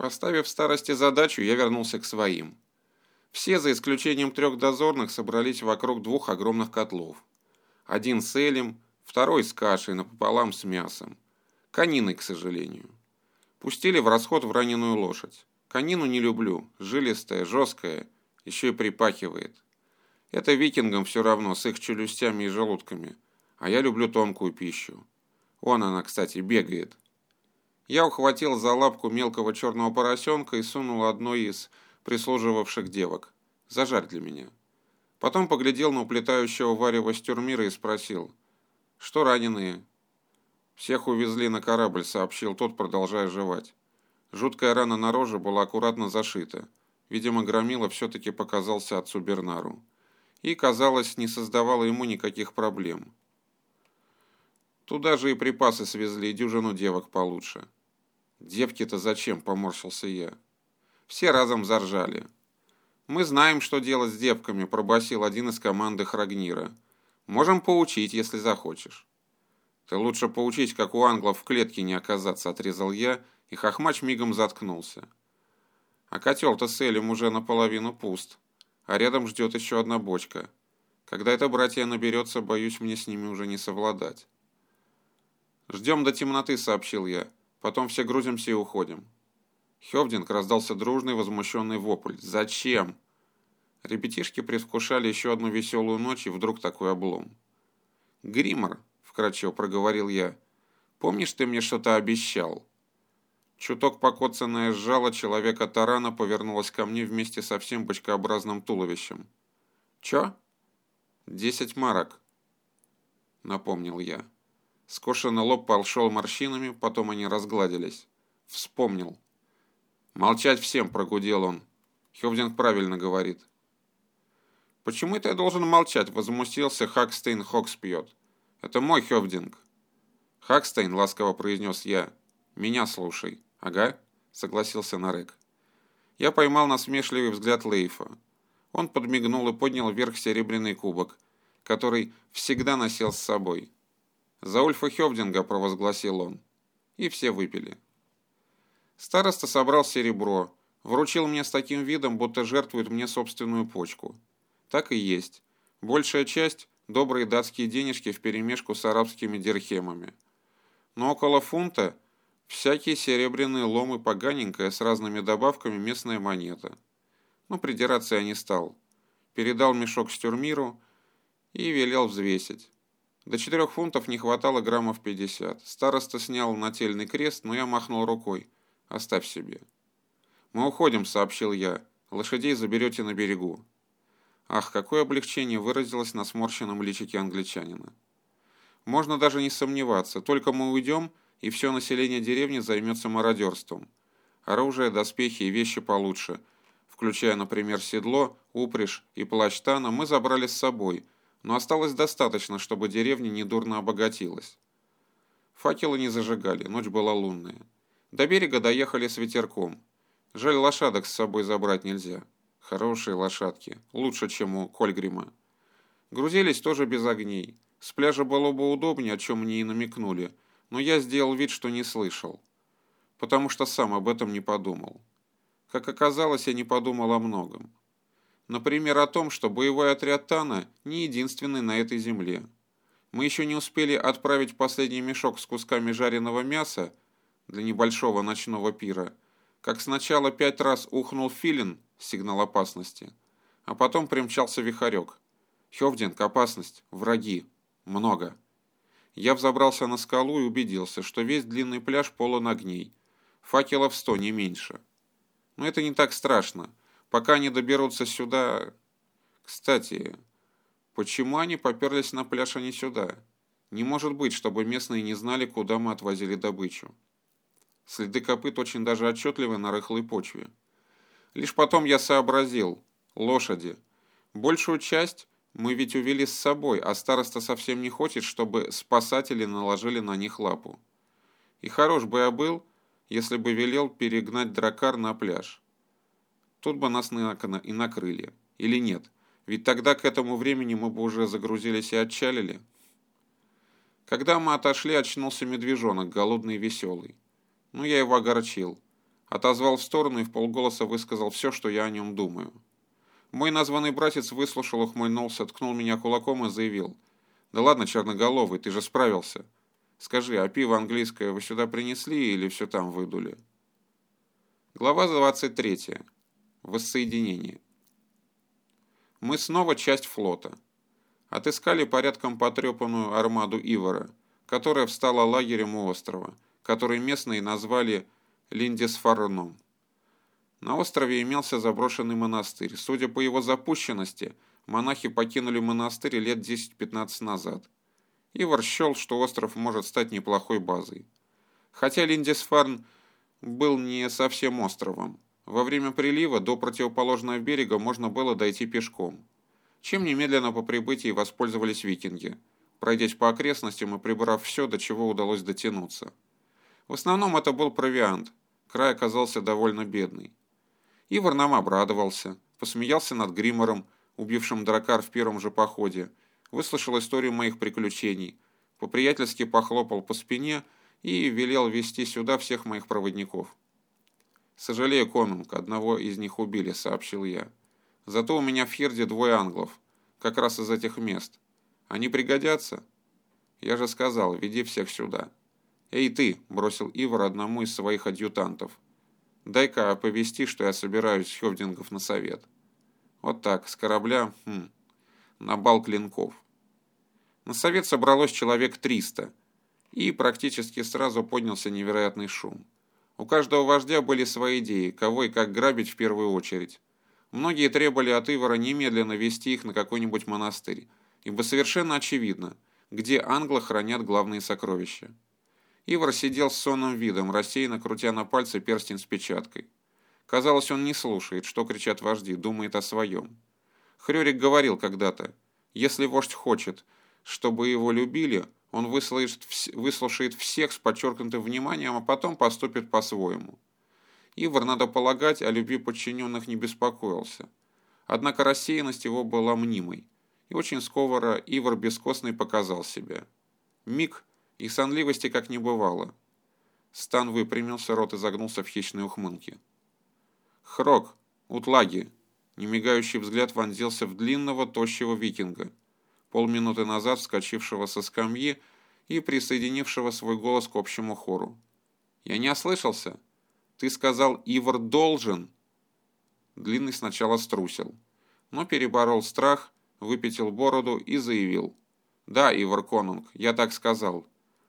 Поставив старости задачу, я вернулся к своим. Все, за исключением трех дозорных, собрались вокруг двух огромных котлов. Один с элем, второй с кашей напополам с мясом. Кониной, к сожалению. Пустили в расход в раненую лошадь. Конину не люблю, жилистая, жесткая, еще и припахивает. Это викингам все равно, с их челюстями и желудками. А я люблю тонкую пищу. Вон она, кстати, бегает. Я ухватил за лапку мелкого черного поросенка и сунул одной из прислуживавших девок. Зажарь для меня. Потом поглядел на уплетающего варево стюрмира и спросил. Что раненые? Всех увезли на корабль, сообщил тот, продолжая жевать. Жуткая рана на роже была аккуратно зашита. Видимо, Громила все-таки показался отцу Бернару. И, казалось, не создавало ему никаких проблем. Туда же и припасы свезли, и дюжину девок получше. «Девки-то зачем?» – поморщился я. Все разом заржали. «Мы знаем, что делать с девками», – пробасил один из команды Храгнира. «Можем поучить, если захочешь». «Ты лучше поучить, как у англов в клетке не оказаться», – отрезал я, и хохмач мигом заткнулся. А котел-то с Элем уже наполовину пуст, а рядом ждет еще одна бочка. Когда это братья наберется, боюсь, мне с ними уже не совладать. «Ждем до темноты», — сообщил я. «Потом все грузимся и уходим». Хевдинг раздался дружный возмущенный вопль. «Зачем?» Ребятишки предвкушали еще одну веселую ночь, и вдруг такой облом. «Гриммер», — вкратчиво проговорил я, — «помнишь, ты мне что-то обещал?» Чуток покоцанное сжало человека тарана повернулось ко мне вместе со всем бочкообразным туловищем. «Чё?» «Десять марок», — напомнил я. Скошенный лоб пошел морщинами, потом они разгладились. Вспомнил. «Молчать всем», — прогудел он. Хевдинг правильно говорит. «Почему это я должен молчать?» — возмутился Хакстейн Хокспьет. «Это мой Хевдинг». «Хакстейн», — ласково произнес я, — «меня слушай». «Ага», — согласился Нарек. Я поймал насмешливый взгляд Лейфа. Он подмигнул и поднял вверх серебряный кубок, который всегда носил с собой. «За Ульфа Хевдинга», — провозгласил он. И все выпили. Староста собрал серебро, вручил мне с таким видом, будто жертвует мне собственную почку. Так и есть. Большая часть – добрые датские денежки вперемешку с арабскими дирхемами. Но около фунта – всякие серебряные ломы поганенькая с разными добавками местная монета. Ну, придираться я не стал. Передал мешок стюрмиру и велел взвесить. До четырех фунтов не хватало граммов пятьдесят. Староста снял нательный крест, но я махнул рукой. Оставь себе. «Мы уходим», — сообщил я. «Лошадей заберете на берегу». Ах, какое облегчение выразилось на сморщенном личике англичанина. Можно даже не сомневаться, только мы уйдем, и все население деревни займется мародерством. Оружие, доспехи и вещи получше, включая, например, седло, упряжь и плащ Тана, мы забрали с собой — но осталось достаточно, чтобы деревня недурно обогатилась. Факелы не зажигали, ночь была лунная. До берега доехали с ветерком. Жаль, лошадок с собой забрать нельзя. Хорошие лошадки, лучше, чем у Кольгрима. Грузились тоже без огней. С пляжа было бы удобнее, о чем мне и намекнули, но я сделал вид, что не слышал. Потому что сам об этом не подумал. Как оказалось, я не подумал о многом. Например, о том, что боевой отряд Тана не единственный на этой земле. Мы еще не успели отправить последний мешок с кусками жареного мяса для небольшого ночного пира, как сначала пять раз ухнул филин, сигнал опасности, а потом примчался вихарек. Хевдинг, опасность, враги, много. Я взобрался на скалу и убедился, что весь длинный пляж полон огней. Факелов сто, не меньше. Но это не так страшно. Пока они доберутся сюда... Кстати, почему они поперлись на пляж, а не сюда? Не может быть, чтобы местные не знали, куда мы отвозили добычу. Следы копыт очень даже отчетливы на рыхлой почве. Лишь потом я сообразил. Лошади. Большую часть мы ведь увели с собой, а староста совсем не хочет, чтобы спасатели наложили на них лапу. И хорош бы я был, если бы велел перегнать дракар на пляж. Тут бы нас и накрыли. Или нет? Ведь тогда к этому времени мы бы уже загрузились и отчалили. Когда мы отошли, очнулся медвежонок, голодный и веселый. Ну, я его огорчил. отозвал в сторону и в полголоса высказал все, что я о нем думаю. Мой названный братец выслушал, ухмыльнулся, ткнул меня кулаком и заявил. «Да ладно, черноголовый, ты же справился. Скажи, а пиво английское вы сюда принесли или все там выдули?» Глава 23. Воссоединение. Мы снова часть флота. Отыскали порядком потрепанную армаду Ивара, которая встала лагерем у острова, который местные назвали Линдисфарном. На острове имелся заброшенный монастырь. Судя по его запущенности, монахи покинули монастырь лет 10-15 назад. Ивар счел, что остров может стать неплохой базой. Хотя Линдисфарн был не совсем островом. Во время прилива до противоположного берега можно было дойти пешком. Чем немедленно по прибытии воспользовались викинги, пройдясь по окрестностям и прибрав все, до чего удалось дотянуться. В основном это был провиант. Край оказался довольно бедный. Ивар нам обрадовался, посмеялся над Гримором, убившим дракар в первом же походе, выслушал историю моих приключений, по-приятельски похлопал по спине и велел вести сюда всех моих проводников. «Сожалею, конунг, одного из них убили», — сообщил я. «Зато у меня в Хирде двое англов, как раз из этих мест. Они пригодятся?» «Я же сказал, веди всех сюда». «Эй ты!» — бросил Ивар одному из своих адъютантов. Дай-ка оповести, что я собираюсь Хевдингов на совет. Вот так, с корабля, хм, на бал клинков. На совет собралось человек 300, и практически сразу поднялся невероятный шум. У каждого вождя были свои идеи, кого и как грабить в первую очередь. Многие требовали от Ивара немедленно вести их на какой-нибудь монастырь, ибо совершенно очевидно, где англы хранят главные сокровища. Ивар сидел с сонным видом, рассеянно крутя на пальце перстень с печаткой. Казалось, он не слушает, что кричат вожди, думает о своем. Хрёрик говорил когда-то, если вождь хочет, чтобы его любили, он выслушает, выслушает всех с подчеркнутым вниманием, а потом поступит по-своему. Ивар, надо полагать, о любви подчиненных не беспокоился. Однако рассеянность его была мнимой, и очень скоро Ивар бескостный показал себя. Миг, и сонливости как не бывало. Стан выпрямился, рот изогнулся в хищной ухмылке. «Хрок! Утлаги!» Немигающий взгляд вонзился в длинного, тощего викинга, полминуты назад вскочившего со скамьи и присоединившего свой голос к общему хору. «Я не ослышался? Ты сказал, Ивар должен!» Длинный сначала струсил, но переборол страх, выпятил бороду и заявил. «Да, Ивар Конунг, я так сказал.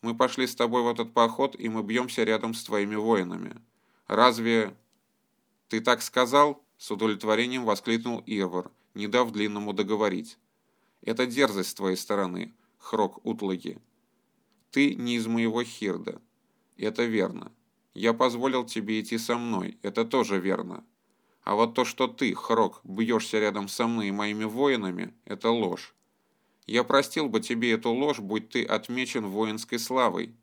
Мы пошли с тобой в этот поход, и мы бьемся рядом с твоими воинами. Разве...» «Ты так сказал?» — с удовлетворением воскликнул Ирвар, не дав длинному договорить. «Это дерзость с твоей стороны, Хрок Утлаги. Ты не из моего Хирда. Это верно. Я позволил тебе идти со мной, это тоже верно. А вот то, что ты, Хрок, бьешься рядом со мной и моими воинами, это ложь. Я простил бы тебе эту ложь, будь ты отмечен воинской славой.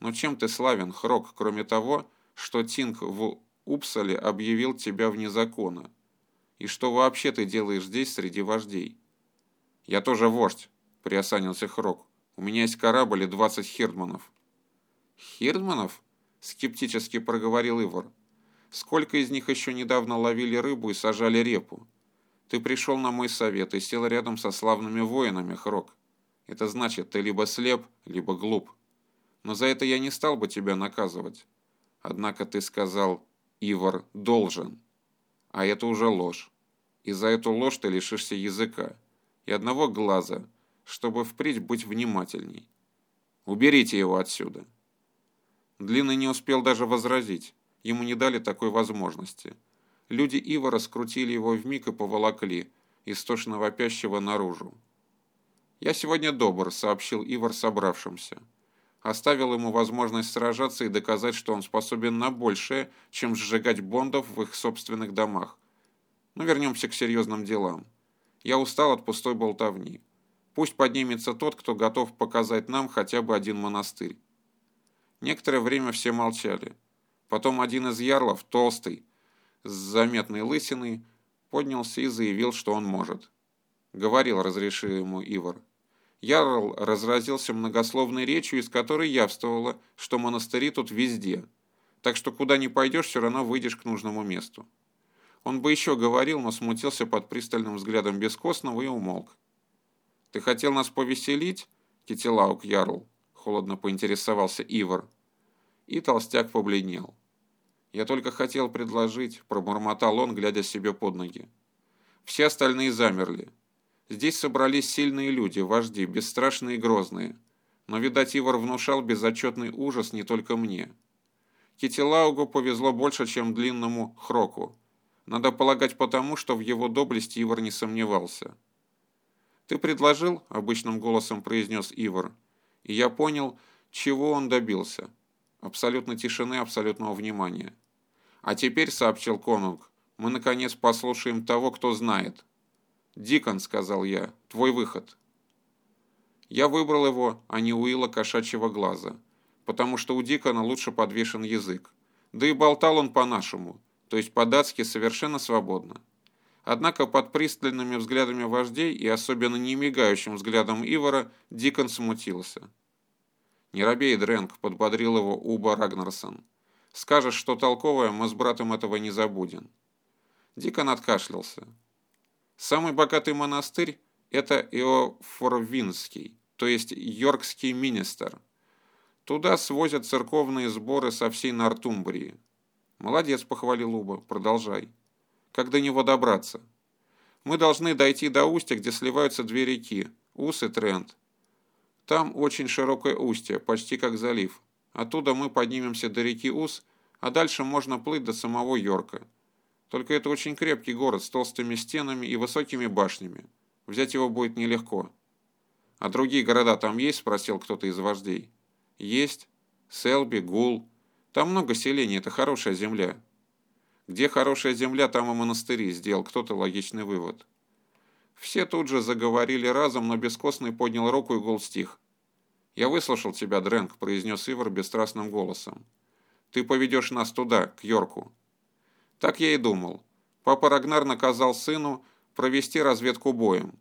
Но чем ты славен, Хрок, кроме того, что Тинг в Упсале объявил тебя вне закона? И что вообще ты делаешь здесь среди вождей? Я тоже вождь, приосанился Хрок. У меня есть корабль и двадцать хирдманов. Хирдманов? Скептически проговорил Ивар. Сколько из них еще недавно ловили рыбу и сажали репу? Ты пришел на мой совет и сел рядом со славными воинами, Хрок. Это значит, ты либо слеп, либо глуп. Но за это я не стал бы тебя наказывать. Однако ты сказал, Ивар должен. А это уже ложь. И за эту ложь ты лишишься языка и одного глаза, чтобы впредь быть внимательней. Уберите его отсюда. Длинный не успел даже возразить. Ему не дали такой возможности. Люди Ива скрутили его вмиг и поволокли, истошно вопящего наружу. «Я сегодня добр», — сообщил Ивар собравшимся. Оставил ему возможность сражаться и доказать, что он способен на большее, чем сжигать бондов в их собственных домах. Но вернемся к серьезным делам. Я устал от пустой болтовни. Пусть поднимется тот, кто готов показать нам хотя бы один монастырь. Некоторое время все молчали. Потом один из ярлов, толстый, с заметной лысиной, поднялся и заявил, что он может. Говорил, разрешил ему Ивар. Ярл разразился многословной речью, из которой явствовало, что монастыри тут везде. так что куда ни пойдешь, все равно выйдешь к нужному месту. Он бы еще говорил, но смутился под пристальным взглядом бескостного и умолк. «Ты хотел нас повеселить, Китилаук Ярл?» — холодно поинтересовался Ивар. И толстяк побледнел. «Я только хотел предложить», — пробормотал он, глядя себе под ноги. Все остальные замерли. Здесь собрались сильные люди, вожди, бесстрашные и грозные. Но, видать, Ивар внушал безотчетный ужас не только мне. Китилаугу повезло больше, чем длинному Хроку. Надо полагать потому, что в его доблести Ивар не сомневался. «Ты предложил?» – обычным голосом произнес Ивар. И я понял, чего он добился. Абсолютной тишины, абсолютного внимания. «А теперь», – сообщил Конунг, – «мы, наконец, послушаем того, кто знает». «Дикон», – сказал я, – «твой выход». Я выбрал его, а не Уилла кошачьего глаза – потому что у Дикона лучше подвешен язык. Да и болтал он по-нашему, то есть по-датски совершенно свободно. Однако под пристальными взглядами вождей и особенно не мигающим взглядом Ивара Дикон смутился. «Не робей, Дрэнк», — подбодрил его Уба Рагнарсон. «Скажешь, что толковое, мы с братом этого не забудем». Дикон откашлялся. «Самый богатый монастырь — это Иофорвинский, то есть Йоркский министр. Туда свозят церковные сборы со всей Нортумбрии. Молодец, похвалил Уба. Продолжай. Как до него добраться? Мы должны дойти до устья, где сливаются две реки, Ус и Трент. Там очень широкое устье, почти как залив. Оттуда мы поднимемся до реки Ус, а дальше можно плыть до самого Йорка. Только это очень крепкий город с толстыми стенами и высокими башнями. Взять его будет нелегко. «А другие города там есть?» – спросил кто-то из вождей. Есть. Селби, Гул. Там много селений, это хорошая земля. Где хорошая земля, там и монастыри, сделал кто-то логичный вывод. Все тут же заговорили разом, но бескостный поднял руку и гол стих. «Я выслушал тебя, Дрэнк», — произнес Ивар бесстрастным голосом. «Ты поведешь нас туда, к Йорку». Так я и думал. Папа Рагнар наказал сыну провести разведку боем.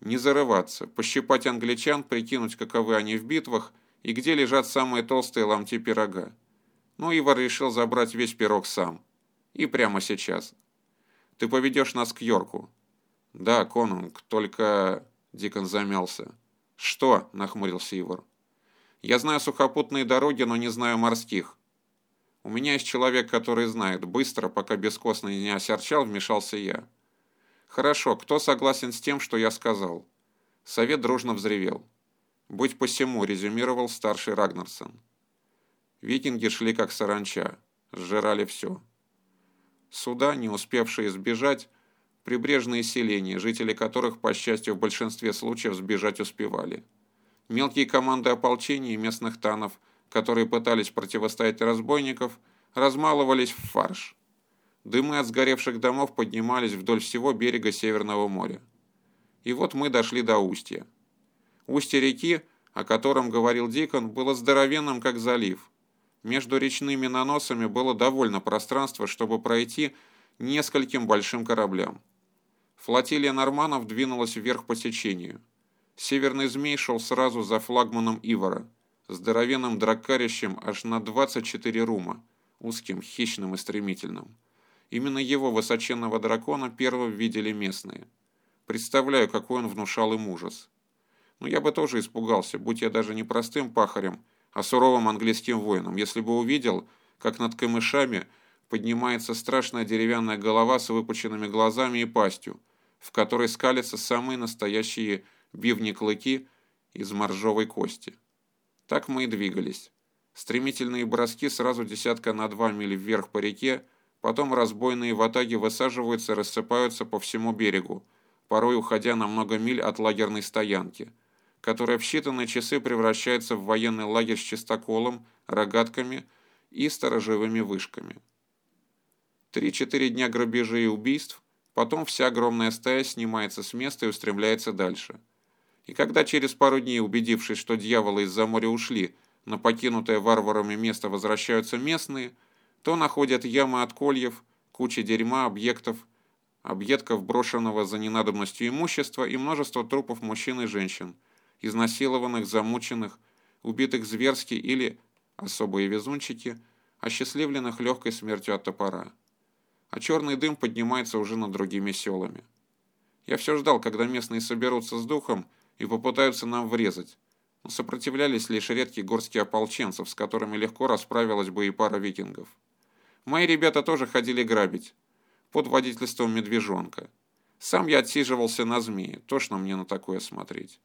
Не зарываться, пощипать англичан, прикинуть, каковы они в битвах, и где лежат самые толстые ломти пирога. Ну, Ивар решил забрать весь пирог сам. И прямо сейчас. Ты поведешь нас к Йорку. Да, конунг, только... Дикон замялся. Что? Нахмурился Ивар. Я знаю сухопутные дороги, но не знаю морских. У меня есть человек, который знает. Быстро, пока бескостный не осерчал, вмешался я. Хорошо, кто согласен с тем, что я сказал? Совет дружно взревел. «Будь посему», — резюмировал старший Рагнарсон. Викинги шли как саранча, сжирали все. Суда, не успевшие сбежать, прибрежные селения, жители которых, по счастью, в большинстве случаев сбежать успевали. Мелкие команды ополчений и местных танов, которые пытались противостоять разбойников, размалывались в фарш. Дымы от сгоревших домов поднимались вдоль всего берега Северного моря. И вот мы дошли до устья. Устье реки, о котором говорил Дикон, было здоровенным, как залив. Между речными наносами было довольно пространства, чтобы пройти нескольким большим кораблям. Флотилия норманов двинулась вверх по течению. Северный змей шел сразу за флагманом Ивара, здоровенным дракарищем аж на 24 рума, узким, хищным и стремительным. Именно его высоченного дракона первым видели местные. Представляю, какой он внушал им ужас. Но я бы тоже испугался, будь я даже не простым пахарем, а суровым английским воином, если бы увидел, как над камышами поднимается страшная деревянная голова с выпученными глазами и пастью, в которой скалятся самые настоящие бивни-клыки из моржовой кости. Так мы и двигались. Стремительные броски сразу десятка на два мили вверх по реке, потом разбойные ватаги высаживаются и рассыпаются по всему берегу, порой уходя на много миль от лагерной стоянки – которая в считанные часы превращается в военный лагерь с чистоколом, рогатками и сторожевыми вышками. Три-четыре дня грабежей и убийств, потом вся огромная стая снимается с места и устремляется дальше. И когда через пару дней, убедившись, что дьяволы из-за моря ушли, на покинутое варварами место возвращаются местные, то находят ямы от кольев, кучи дерьма, объектов, объедков брошенного за ненадобностью имущества и множество трупов мужчин и женщин – изнасилованных, замученных, убитых зверски или, особые везунчики, осчастливленных легкой смертью от топора. А черный дым поднимается уже над другими селами. Я все ждал, когда местные соберутся с духом и попытаются нам врезать, но сопротивлялись лишь редкие горские ополченцев, с которыми легко расправилась бы и пара викингов. Мои ребята тоже ходили грабить, под водительством медвежонка. Сам я отсиживался на змее, тошно мне на такое смотреть.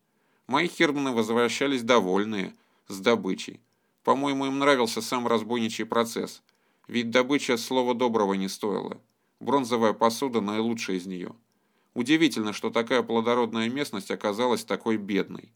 Мои хирманы возвращались довольные, с добычей. По-моему, им нравился сам разбойничий процесс, ведь добыча слова доброго не стоила. Бронзовая посуда – наилучшая из нее. Удивительно, что такая плодородная местность оказалась такой бедной.